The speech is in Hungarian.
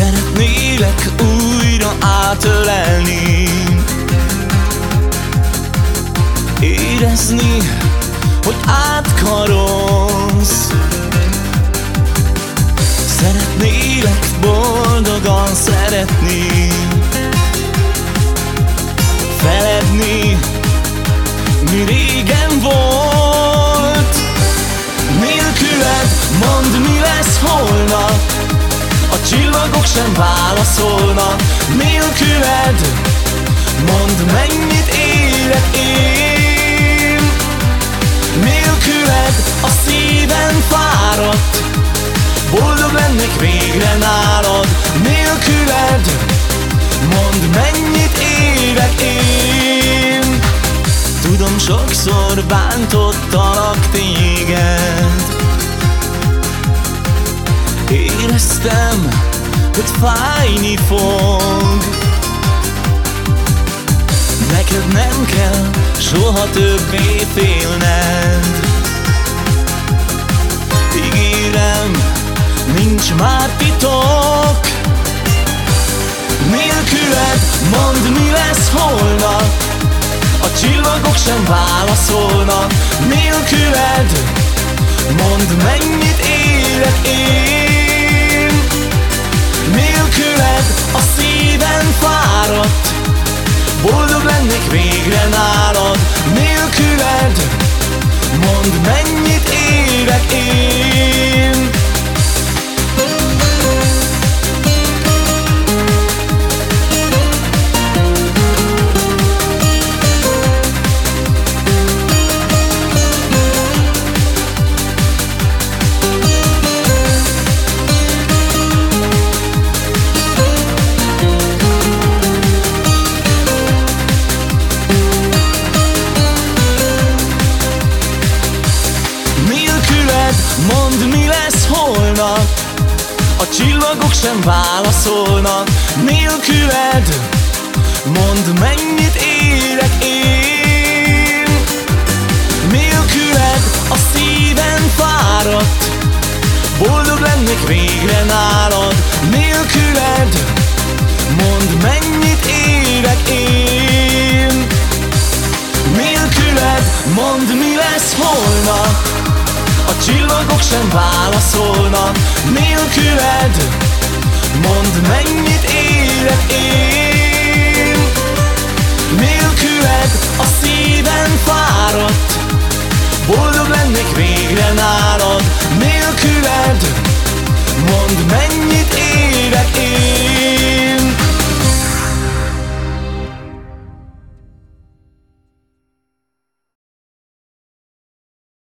Szeretnélek újra átölelni. Érezni, hogy átkarolsz. Szeretnélek boldogan szeretni. Feledni, mi régen volt. Nélküled mondd mi lesz holnap A csillagok sem válaszolnak. Nélküled mondd mennyit élek én. Nélküled a szívem fáradt. Boldog lennék végre nálad. Nélküled mondd mennyit élek én. Tudom sokszor bántottalak téged Éreztem, hogy fájni fog. Neked nem kell soha többé félned. Ígérem, nincs már titok. Nélküled mondd mi lesz holnap. A csillagok sem válaszolnak. Nélküled Mondd mennyit élek Boldog lennék végre nálad Nélküled. Mondd mennyit élek Mondd mi lesz holnap. A csillagok sem válaszolnak Nélküled. Mondd mennyit élek én. Nélküled a szívem fáradt. Boldog lennék végre nálad. Nélküled. Mondd mennyit élek én. Nélküled. Mondd mi lesz holnap a csillagok sem válaszolnak. Nélküled Mondd mennyit élek én